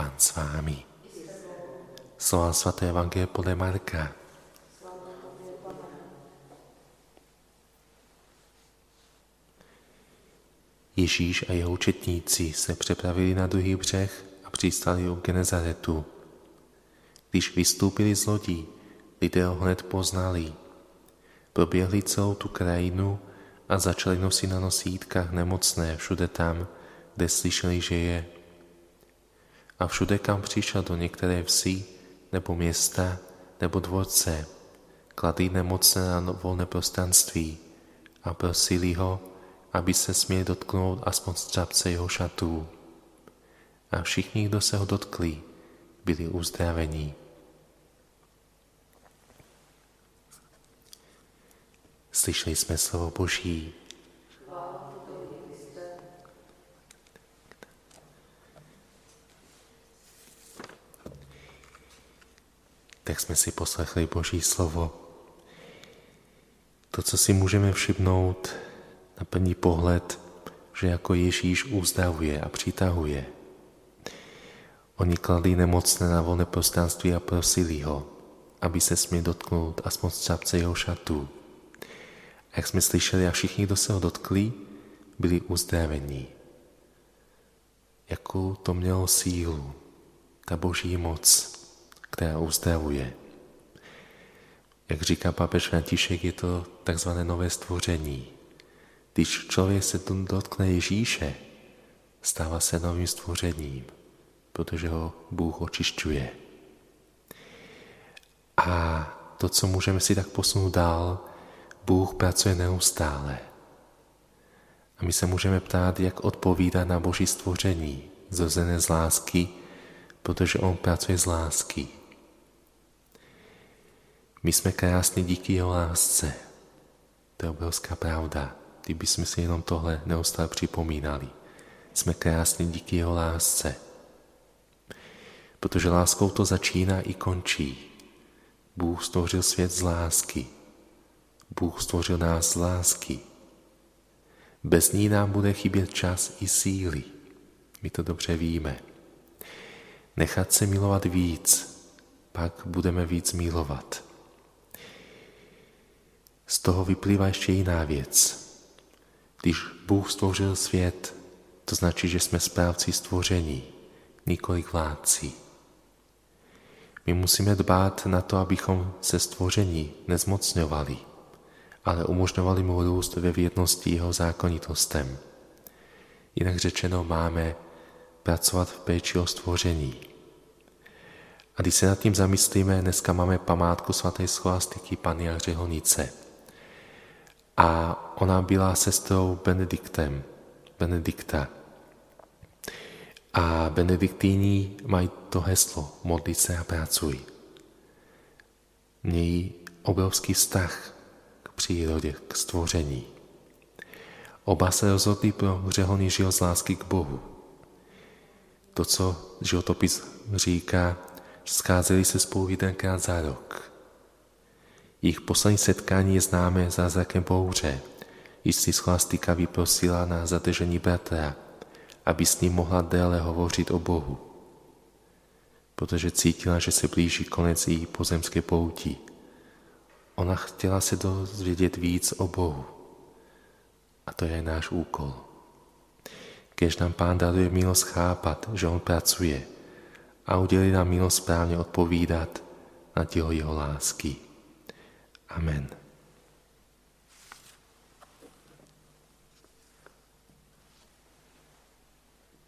Pán s vámi. Slova svaté Evangelie podle Marka. Ježíš a jeho učetníci se přepravili na druhý břeh a přistali u Genezaretu. Když vystoupili z lodí, lidé ho hned poznali. Proběhli celou tu krajinu a začali nosit na nosítkách nemocné všude tam, kde slyšeli, že je. A všude, kam přišel do některé vsi, nebo města, nebo dvorce, kladli nemocné na volné prostranství a prosili ho, aby se směli dotknout aspoň střapce jeho šatů. A všichni, kdo se ho dotkli, byli uzdravení. Slyšeli jsme slovo Boží. Tak jsme si poslechli Boží slovo. To, co si můžeme všimnout na první pohled, že jako Ježíš uzdravuje a přitahuje. Oni kladli nemocné na volné prostranství a prosili ho, aby se směl dotknout aspoň střapce jeho šatů. A jak jsme slyšeli, a všichni, kdo se ho dotkli, byli uzdravení. Jakou to mělo sílu, ta boží moc, která uzdravuje. Jak říká papež František, je to takzvané nové stvoření. Když člověk se dotkne Ježíše, stává se novým stvořením, protože ho Bůh očišťuje. A to, co můžeme si tak posunout dál, Bůh pracuje neustále. A my se můžeme ptát, jak odpovídat na Boží stvoření, zrozené z lásky, protože On pracuje z lásky. My jsme krásní díky jeho lásce. To je obrovská pravda. Kdyby jsme si jenom tohle neustále připomínali. Jsme krásní díky jeho lásce. Protože láskou to začíná i končí. Bůh stvořil svět z lásky. Bůh stvořil nás z lásky. Bez ní nám bude chybět čas i síly. My to dobře víme. Nechat se milovat víc, pak budeme víc milovat. Z toho vyplývá ještě jiná věc. Když Bůh stvořil svět, to značí, že jsme správci stvoření, nikolik vládci. My musíme dbát na to, abychom se stvoření nezmocňovali, ale umožňovali mu růst ve vědnosti jeho zákonitostem. Jinak řečeno máme pracovat v péči o stvoření. A když se nad tím zamyslíme, dneska máme památku svaté scholastiky Pany a Řehonice. A ona byla sestrou Benediktem, Benedikta. A benediktíni mají to heslo modlit se a pracuj. Mějí obrovský vztah přírodě, k stvoření. Oba se rozhodli pro řeholný život z lásky k Bohu. To, co životopis říká, scházeli se spolu jedenkrát za rok. Jejich poslední setkání je známé zázrakem bouře, si scholastika vyprosila na zadržení bratra, aby s ním mohla déle hovořit o Bohu, protože cítila, že se blíží konec její pozemské pouti Ona chtěla se dozvědět víc o Bohu. A to je náš úkol. Kež nám Pán daruje milost chápat, že On pracuje a udělí nám milost správně odpovídat na tělo jeho lásky. Amen.